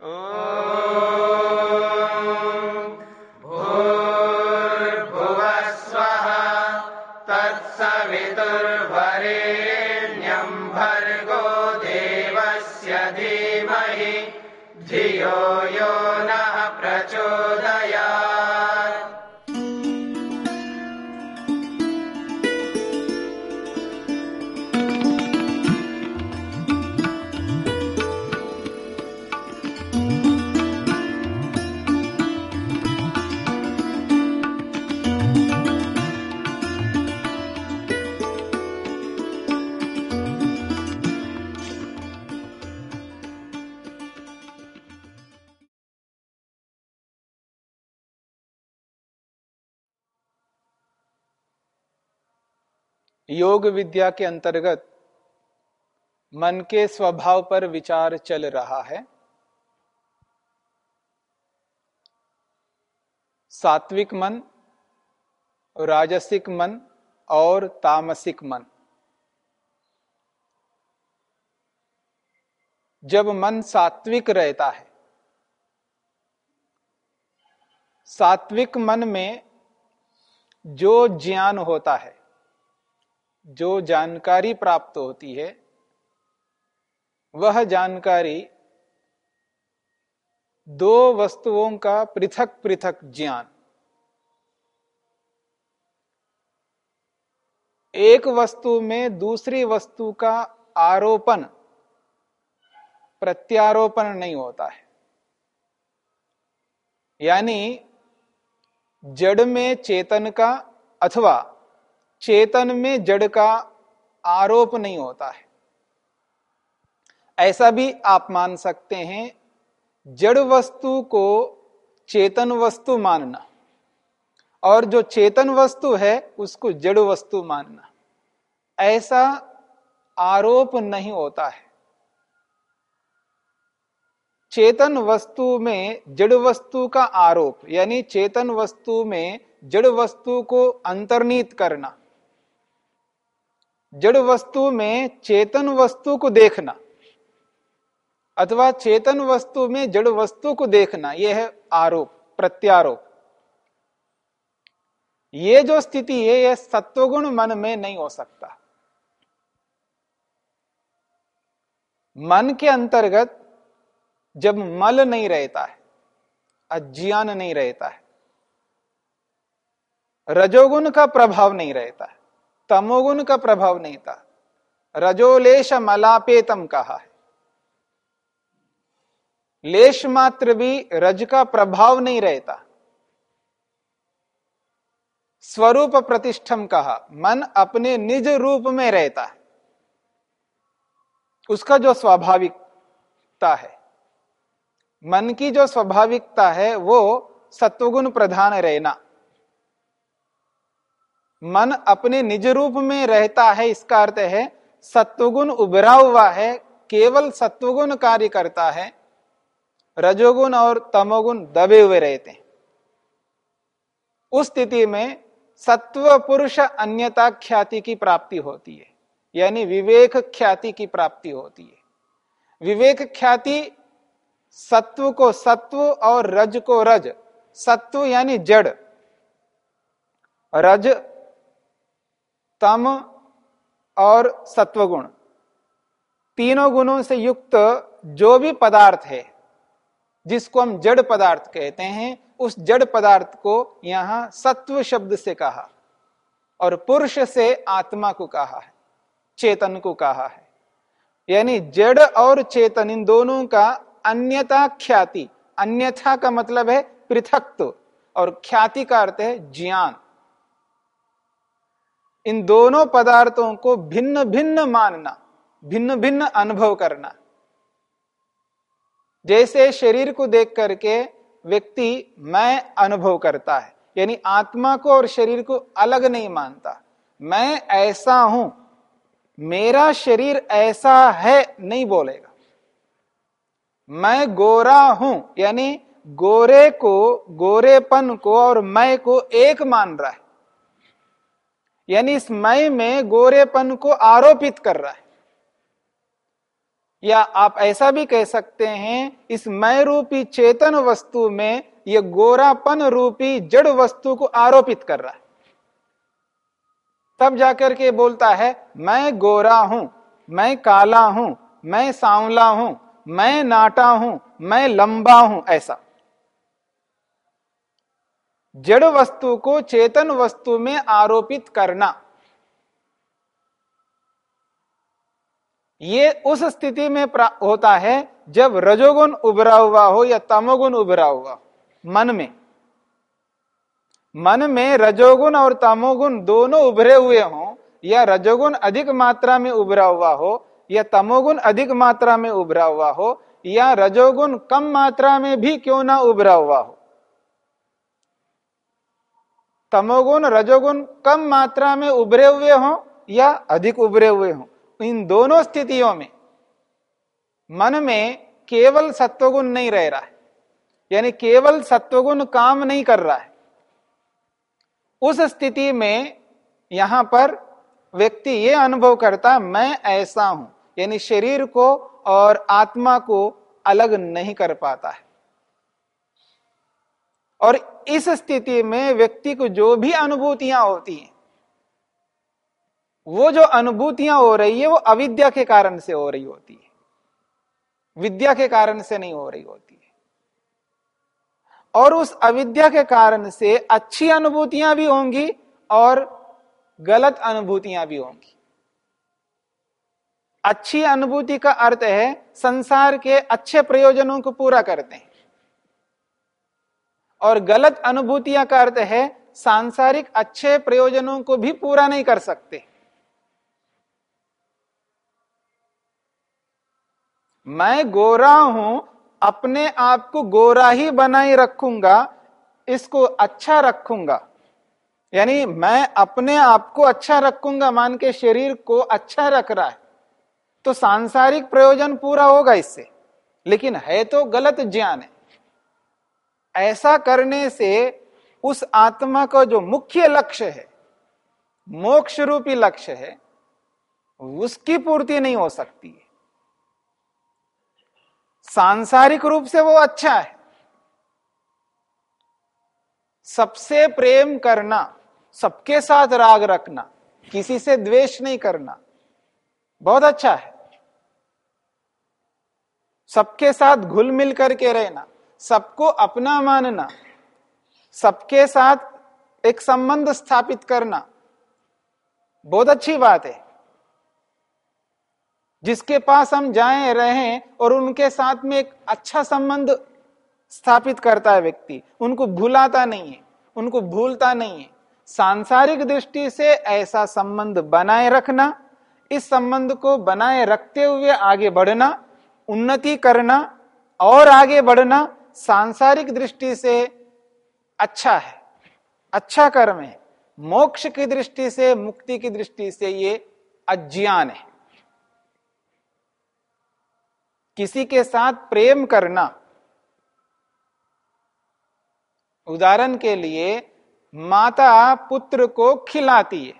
Oh. योग विद्या के अंतर्गत मन के स्वभाव पर विचार चल रहा है। सात्विक मन, राजसिक मन और तामसिक मन। जब मन सात्विक रहता है, सात्विक मन में जो ज्ञान होता है जो जानकारी प्राप्त होती है, वह जानकारी दो वस्तुओं का पृथक पृथक ज्ञान। एक वस्तु में दूसरी वस्तु का आरोपण, प्रत्यारोपण नहीं होता है। यानी जड़ में चेतन का अथवा चेतन में जड़ का आरोप नहीं होता है। ऐसा भी आप मान सकते हैं, जड़ वस्तु को चेतन वस्तु मानना और जो चेतन वस्तु है, उसको जड़ वस्तु मानना। ऐसा आरोप नहीं होता है। चेतन वस्तु में जड़ वस्तु का आरोप, यानी चेतन वस्तु में जड़ वस्तु को अंतर्नीत करना जड़ वस्तु में चेतन वस्तु को देखना, अथवा चेतन वस्तु में जड़ वस्तु को देखना यह है आरोप, प्रत्यारोप। ये जो स्थिति है यह सत्वगुण मन में नहीं हो सकता। मन के अंतर्गत जब मल नहीं रहता है, अज्ञान नहीं रहता है, रजोगुण का प्रभाव नहीं रहता है तमोगुण का प्रभाव नहीं था। रजोलेश मलापेतम कहा है। लेश मात्र भी रज का प्रभाव नहीं रहता। स्वरूप प्रतिष्ठम कहा, मन अपने निज रूप में रहता है। उसका जो स्वाभाविकता है, मन की जो स्वाभाविकता है, वो सत्वगुण प्रधान रहना। मन अपने निज रूप में रहता है, इसका अर्थ है, सत्वगुण उभरा हुआ है, केवल सत्वगुण कार्य करता है, रजोगुण और तमोगुण दबे हुए रहते हैं। उस स्थिति में सत्व पुरुष अन्यता ख्याति की प्राप्ति होती है, यानी विवेक ख्याति की प्राप्ति होती है। विवेक ख्याति सत्व को सत्व और रज को रज, सत्व यानी जड़, रज तम और सत्वगुण। तीनों गुणों से युक्त जो भी पदार्थ है, जिसको हम जड़ पदार्थ कहते हैं, उस जड़ पदार्थ को यहाँ सत्व शब्द से कहा और पुरुष से आत्मा को कहा है, चेतन को कहा है। यानी जड़ और चेतन इन दोनों का अन्यता ख्याति, अन्यथा का मतलब है पृथकत्व और ख्याति का अर्थ है ज्ञान। इन दोनों पदार्थों को भिन्न भिन्न मानना भिन्न भिन्न अनुभव करना। जैसे शरीर को देख करके व्यक्ति मैं अनुभव करता है, यानी आत्मा को और शरीर को अलग नहीं मानता। मैं ऐसा हूँ, मेरा शरीर ऐसा है नहीं बोलेगा। मैं गोरा हूँ, यानी गोरे को, गोरेपन को और मैं को एक मान रहा है। यानी इस मय में गोरेपन को आरोपित कर रहा है। या आप ऐसा भी कह सकते हैं, इस मय रूपी चेतन वस्तु में यह गोरापन रूपी जड़ वस्तु को आरोपित कर रहा है। तब जाकर के बोलता है, मैं गोरा हूँ, मैं काला हूँ, मैं सांवला हूँ, मैं नाटा हूँ, मैं लंबा हूँ, ऐसा। जड़ वस्तु को चेतन वस्तु में आरोपित करना। ये उस स्थिति में होता है जब रजोगुण उभरा हुआ हो या तमोगुण उभरा हुआ मन में। मन में रजोगुण और तमोगुण दोनों उभरे हुए हों या रजोगुण अधिक मात्रा में उभरा हुआ हो या तमोगुण अधिक मात्रा में उभरा हुआ हो या रजोगुण कम मात्रा में भी क्यों ना उभरा हुआ हो। तमोगुण, रजोगुण कम मात्रा में उभरे हुए हों या अधिक उभरे हुए हों? इन दोनों स्थितियों में मन में केवल सत्वगुण नहीं रह रहा है। यानी केवल सत्वगुण काम नहीं कर रहा है। उस स्थिति में यहाँ पर व्यक्ति ये अनुभव करता, मैं ऐसा हूँ। यानी शरीर को और आत्मा को अलग नहीं कर पाता है। और इस स्थिति में व्यक्ति को जो भी अनुभूतियाँ होती हैं, वो जो अनुभूतियाँ हो रही है, वो अविद्या के कारण से हो रही होती है। विद्या के कारण से नहीं हो रही होती है। और उस अविद्या के कारण से अच्छी अनुभूतियाँ भी होंगी और गलत अनुभूतियाँ भी होंगी। अच्छी अनुभूति का अर्थ है, संसार के अच्छे प्रयोजनों को पूरा करते हैं और गलत अनुभूतियाँ का अर्थ है, सांसारिक अच्छे प्रयोजनों को भी पूरा नहीं कर सकते। मैं गोरा हूँ, अपने आप को गोरा ही बनाए रखूँगा, इसको अच्छा रखूँगा। यानी मैं अपने आप को अच्छा रखूँगा मान के शरीर को अच्छा रख रहा है तो सांसारिक प्रयोजन पूरा होगा इससे। लेकिन है तो गलत ज्ञान है। ऐसा करने से उस आत्मा का जो मुख्य लक्ष्य है मोक्ष रूपी लक्ष्य है, उसकी पूर्ति नहीं हो सकती है। सांसारिक रूप से वो अच्छा है। सबसे प्रेम करना, सबके साथ राग रखना, किसी से द्वेष नहीं करना, बहुत अच्छा है। सबके साथ घुल मिल करके रहना। सबको अपना मानना, सबके साथ एक संबंध स्थापित करना, बहुत अच्छी बात है। जिसके पास हम जाएँ, रहें और उनके साथ में एक अच्छा संबंध स्थापित करता है व्यक्ति, उनको भूलाता नहीं है, उनको भूलता नहीं है। सांसारिक दृष्टि से ऐसा संबंध बनाए रखना, इस संबंध को बनाए रखते हुए आगे बढ़ना, उन्नति करना और आगे बढ़ना सांसारिक दृष्टि से अच्छा है अच्छा कर्म है, मोक्ष की दृष्टि से, मुक्ति की दृष्टि से ये अज्ञान है। किसी के साथ प्रेम करना, उदाहरण के लिए माता पुत्र को खिलाती है,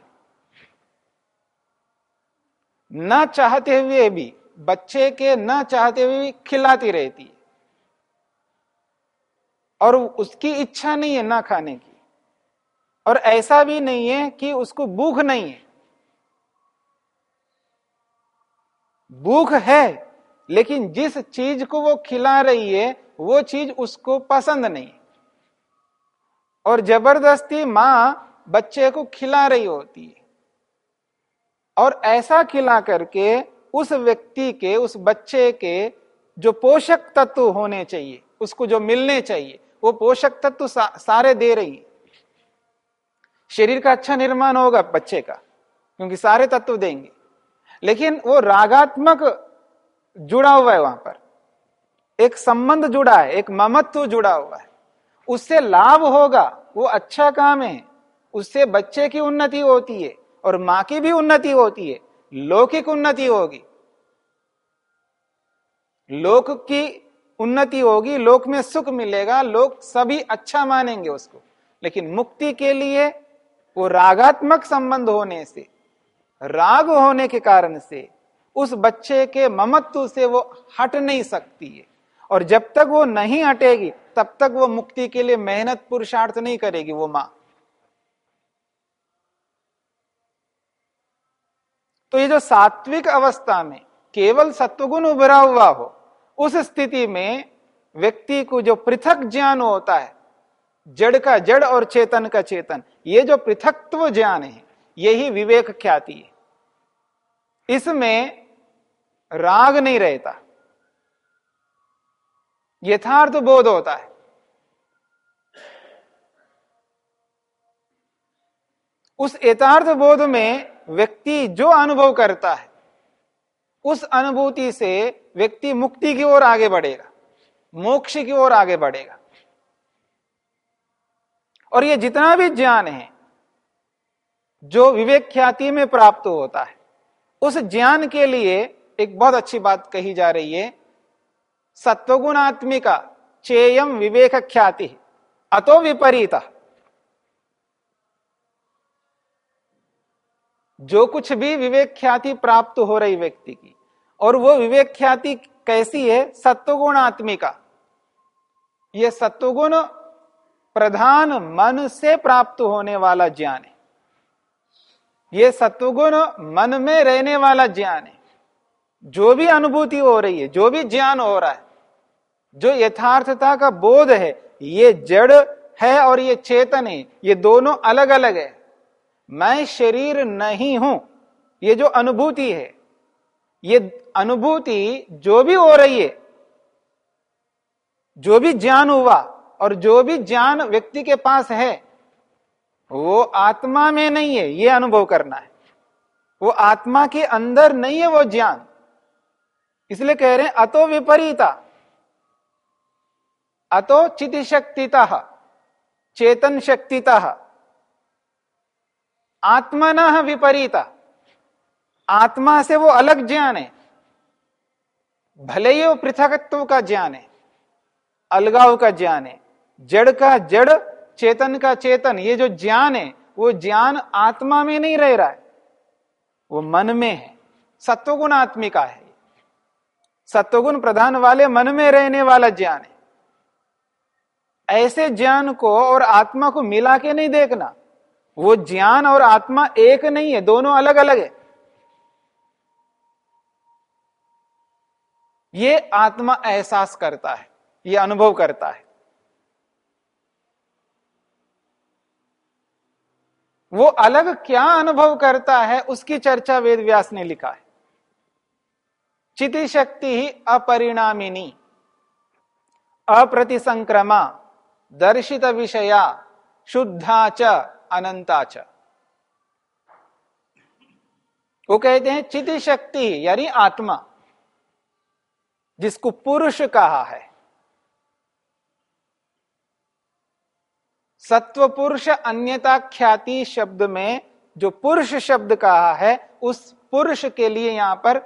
न चाहते हुए भी, बच्चे के न चाहते हुए भी खिलाती रहती है। और उसकी इच्छा नहीं है ना खाने की। और ऐसा भी नहीं है कि उसको भूख नहीं है। भूख है, लेकिन जिस चीज़ को वो खिला रही है, वो चीज़ उसको पसंद नहीं। और ज़बरदस्ती माँ बच्चे को खिला रही होती है। और ऐसा खिला करके उस व्यक्ति के, उस बच्चे के जो पोषक तत्व होने चाहिए, उसको जो मिलने चाहिए वो पोषक तत्व सारे दे रही है। शरीर का अच्छा निर्माण होगा बच्चे का, क्योंकि सारे तत्व देंगे। लेकिन वो रागात्मक जुड़ा हुआ है वहाँ पर। एक संबंध जुड़ा है, एक ममत्व जुड़ा हुआ है। उससे लाभ होगा, वो अच्छा काम है। उससे बच्चे की उन्नति होती है, और माँ की भी उन्नति होती है। लौकिक उन्नति होगी। लोक की उन्नति होगी, लोक में सुख मिलेगा, लोग सभी अच्छा मानेंगे उसको। लेकिन मुक्ति के लिए वो रागात्मक संबंध होने से, राग होने के कारण से, उस बच्चे के ममत्व से वो हट नहीं सकती है। और जब तक वो नहीं हटेगी, तब तक वो मुक्ति के लिए मेहनत पुरुषार्थ नहीं करेगी, वो माँ। तो ये जो सात्विक अवस्था में केवल सत्वगुण उभरा हुआ हो उस स्थिति में व्यक्ति को जो पृथक ज्ञान होता है, जड़ का जड़ और चेतन का चेतन, ये जो पृथकत्व ज्ञान है, यही विवेक ख्याति है। इसमें राग नहीं रहता। यथार्थ बोध होता है। उस यथार्थ बोध में व्यक्ति जो अनुभव करता है उस अनुभूति से व्यक्ति मुक्ति की ओर आगे बढ़ेगा, मोक्ष की ओर आगे बढ़ेगा। और ये जितना भी ज्ञान है, जो विवेक ख्याति में प्राप्त होता है, उस ज्ञान के लिए एक बहुत अच्छी बात कही जा रही है, सत्वगुणात्मिका चेयम विवेक ख्याति अतो विपरीत। जो कुछ भी विवेक ख्याति प्राप्त हो रही व्यक्ति की, और वो विवेक ख्याति कैसी है? सत्वगुणात्मिका ये सत्वगुण प्रधान मन से प्राप्त होने वाला ज्ञान है। ये सत्वगुण मन में रहने वाला ज्ञान है। जो भी अनुभूति हो रही है, जो भी ज्ञान हो रहा है, जो यथार्थता का बोध है, ये जड़ है और ये चेतन है, ये दोनों अलग अलग है। मैं शरीर नहीं हूँ, ये जो अनुभूति है, ये अनुभूति जो भी हो रही है, जो भी ज्ञान हुआ और जो भी ज्ञान व्यक्ति के पास है, वो आत्मा में नहीं है, ये अनुभव करना है। वो आत्मा के अंदर नहीं है वो ज्ञान। इसलिए कह रहे हैं, अतो विपरीता, अतो चित शक्तिता चेतन शक्तिता। आत्मन विपरीता। आत्मा से वो अलग ज्ञान है। भले ही वो पृथकत्व का ज्ञान है, अलगाव का ज्ञान है, जड़ का जड़, चेतन का चेतन, ये जो ज्ञान है, वो ज्ञान आत्मा में नहीं रह रहा है। वो मन में है। सत्वगुण आत्मिका है। सत्वगुण प्रधान वाले मन में रहने वाला ज्ञान है। ऐसे ज्ञान को और आत्मा को मिला के नहीं देखना। वो ज्ञान और आत्मा एक नहीं है, दोनों अलग अलग है। ये आत्मा एहसास करता है, ये अनुभव करता है। वो अलग क्या अनुभव करता है, उसकी चर्चा वेद व्यास ने लिखा है। चिति शक्ति ही अपरिणामिनी, अप्रतिसंक्रमा, दर्शित विषया, शुद्धा च। अनंता च वो कहते हैं, चिति शक्ति यानी आत्मा, जिसको पुरुष कहा है। सत्व पुरुष अन्यता ख्याति शब्द में जो पुरुष शब्द कहा है, उस पुरुष के लिए यहाँ पर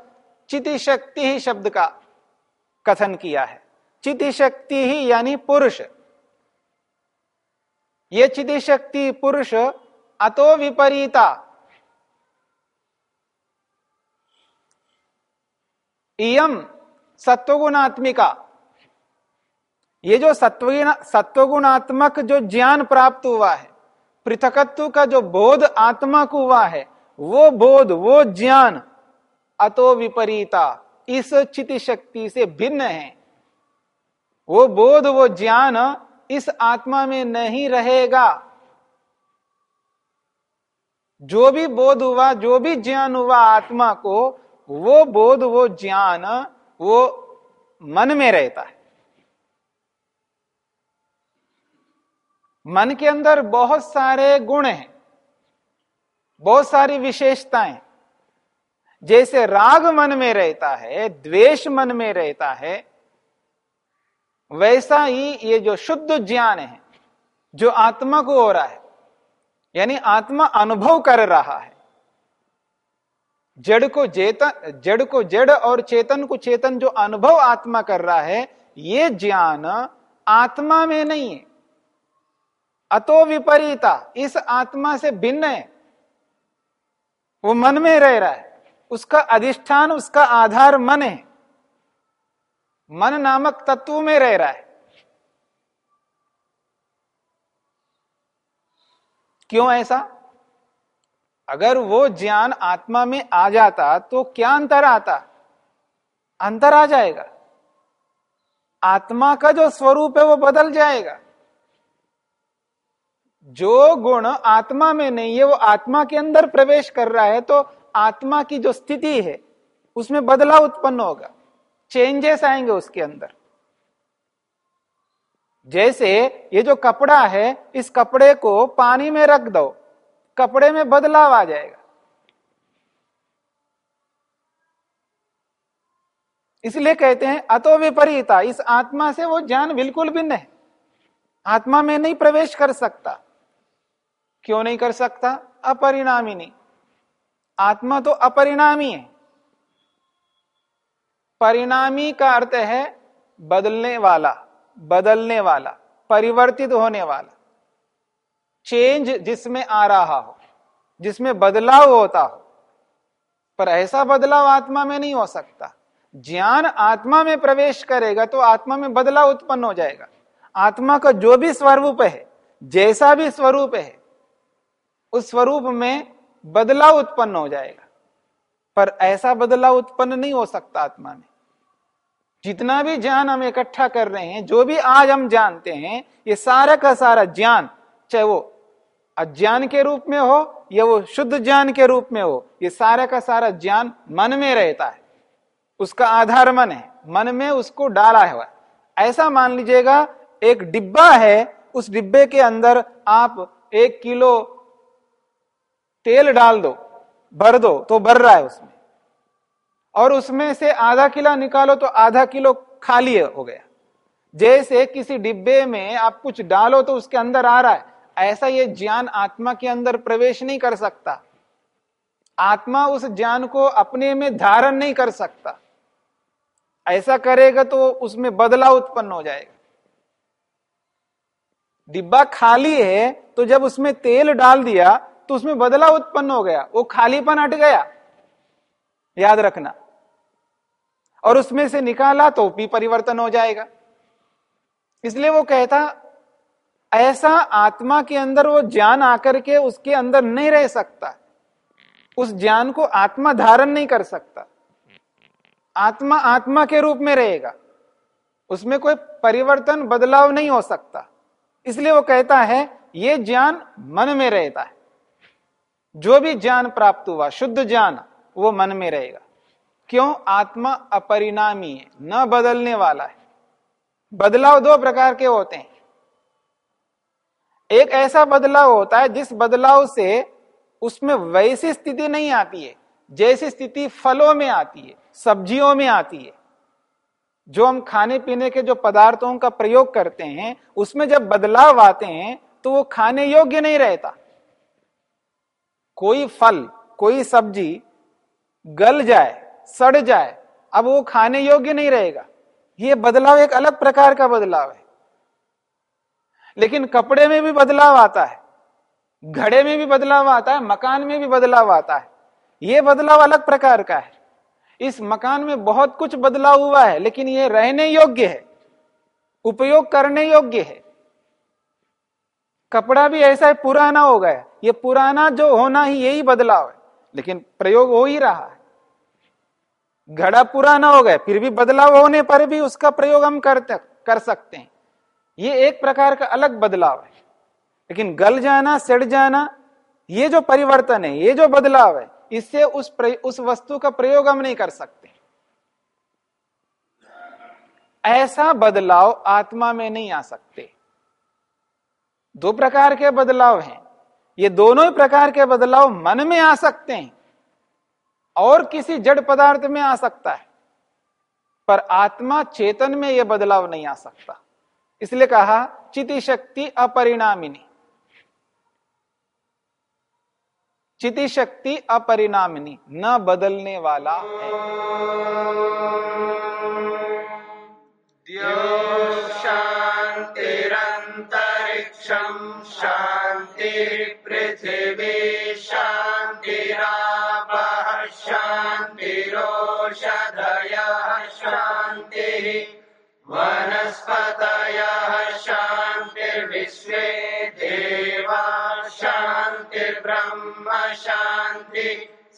चिति शक्ति ही शब्द का कथन किया है। चिति शक्ति ही यानी पुरुष। ये चिति शक्ति पुरुष अतो विपरीता। इम सत्वगुणात्मिका। ये जो सत्व सत्वगुणात्मक जो ज्ञान प्राप्त हुआ है, पृथकत्व का जो बोध आत्मा को हुआ है, वो बोध, वो ज्ञान अतो विपरीता, इस चिति शक्ति से भिन्न है। वो बोध, वो ज्ञान इस आत्मा में नहीं रहेगा। जो भी बोध हुआ, जो भी ज्ञान हुआ आत्मा को, वो बोध, वो ज्ञान, वो मन में रहता है। मन के अंदर बहुत सारे गुण हैं, बहुत सारी विशेषताएँ। जैसे राग मन में रहता है, द्वेष मन में रहता है वैसा ही ये जो शुद्ध ज्ञान है, जो आत्मा को हो रहा है, यानी आत्मा अनुभव कर रहा है। जड़ को चेतन, जड़ को जड़ और चेतन को चेतन जो अनुभव आत्मा कर रहा है, ये ज्ञान आत्मा में नहीं है। अतो विपरीता, इस आत्मा से भिन्न है। वो मन में रह रहा है। उसका अधिष्ठान, उसका आधार मन है। मन नामक तत्व में रह रहा है। क्यों ऐसा? अगर वो ज्ञान आत्मा में आ जाता तो क्या अंतर आता? अंतर आ जाएगा। आत्मा का जो स्वरूप है वो बदल जाएगा। जो गुण आत्मा में नहीं है, वो आत्मा के अंदर प्रवेश कर रहा है तो आत्मा की जो स्थिति है, उसमें बदलाव उत्पन्न होगा। चेंजेस आएँगे उसके अंदर। जैसे ये जो कपड़ा है, इस कपड़े को पानी में रख दो, कपड़े में बदलाव आ जाएगा। इसलिए कहते हैं, अतो विपरीता, इस आत्मा से वो ज्ञान बिल्कुल भिन्न है। आत्मा में नहीं प्रवेश कर सकता। क्यों नहीं कर सकता? अपरिणामी नहीं। आत्मा तो अपरिणामी है। परिणामी का अर्थ है बदलने वाला बदलने वाला, परिवर्तित होने वाला। चेंज जिसमें आ रहा हो, जिसमें बदलाव होता हो। पर ऐसा बदलाव आत्मा में नहीं हो सकता। ज्ञान आत्मा में प्रवेश करेगा तो आत्मा में बदलाव उत्पन्न हो जाएगा। आत्मा का जो भी स्वरूप है, जैसा भी स्वरूप है, उस स्वरूप में बदलाव उत्पन्न हो जाएगा। पर ऐसा बदलाव उत्पन्न नहीं हो सकता आत्मा में। जितना भी ज्ञान हम इकट्ठा कर रहे हैं, जो भी आज हम जानते हैं, ये सारा का सारा ज्ञान, चाहे वो अज्ञान के रूप में हो, या वो शुद्ध ज्ञान के रूप में हो, ये सारा का सारा ज्ञान मन में रहता है। उसका आधार मन है, मन में उसको डाला है। ऐसा मान लीजिएगा, एक डिब्बा है, उस डिब्बे के अंदर आप एक किलो तेल डाल दो, भर दो तो भर रहा है उसमें। और उसमें से आधा किलो निकालो तो आधा किलो खाली हो गया। जैसे किसी डिब्बे में आप कुछ डालो तो उसके अंदर आ रहा है। ऐसा ये ज्ञान आत्मा के अंदर प्रवेश नहीं कर सकता। आत्मा उस ज्ञान को अपने में धारण नहीं कर सकता। ऐसा करेगा तो उसमें बदलाव उत्पन्न हो जाएगा। डिब्बा खाली है तो जब उसमें तेल डाल दिया तो उसमें बदलाव उत्पन्न हो गया। वो खालीपन हट गया। याद रखना। और उसमें से निकाला तो भी परिवर्तन हो जाएगा। इसलिए वो कहता, ऐसा आत्मा के अंदर वो ज्ञान आकर के उसके अंदर नहीं रह सकता। उस ज्ञान को आत्मा धारण नहीं कर सकता। आत्मा आत्मा के रूप में रहेगा। उसमें कोई परिवर्तन, बदलाव नहीं हो सकता। इसलिए वो कहता है, ये ज्ञान मन में रहता है। जो भी ज्ञान प्राप्त हुआ, शुद्ध ज्ञान, वो मन में रहेगा। क्यों आत्मा अपरिणामी है? न बदलने वाला है। बदलाव दो प्रकार के होते हैं। एक ऐसा बदलाव होता है जिस बदलाव से उसमें वैसी स्थिति नहीं आती है। जैसी स्थिति फलों में आती है, सब्जियों में आती है। जो हम खाने पीने के जो पदार्थों का प्रयोग करते हैं, उसमें जब बदलाव आते हैं तो वो खाने योग्य नहीं रहता। कोई फल, कोई सब्ज़ी गल जाए सड़ जाए, अब वो खाने योग्य नहीं रहेगा। ये बदलाव एक अलग प्रकार का बदलाव है। लेकिन कपड़े में भी बदलाव आता है, घड़े में भी बदलाव आता है, मकान में भी बदलाव आता है। ये बदलाव अलग प्रकार का है। इस मकान में बहुत कुछ बदलाव हुआ है, लेकिन ये रहने योग्य है, उपयोग करने योग्य है। कपड़ा भी ऐसा है पुराना हो गया। ये पुराना जो होना ही यही बदलाव है, लेकिन प्रयोग हो ही रहा है। घड़ा पुराना हो गया, फिर भी बदलाव होने पर भी उसका प्रयोग हम करते, कर सकते हैं। ये एक प्रकार का अलग बदलाव है। लेकिन गल जाना, सड़ जाना, ये जो परिवर्तन है, ये जो बदलाव है, इससे उस उस वस्तु का प्रयोग हम नहीं कर सकते। ऐसा बदलाव आत्मा में नहीं आ सकते। दो प्रकार के बदलाव हैं। ये दोनों ही प्रकार के बदलाव मन में आ सकते हैं। और किसी जड़ पदार्थ में आ सकता है, पर आत्मा चेतन में यह बदलाव नहीं आ सकता। इसलिए कहा, चिति शक्ति अपरिणामिनी। चिति शक्ति अपरिणामिनी, न बदलने वाला है। शांतिरंतरिक्षम शांति पृथ्वी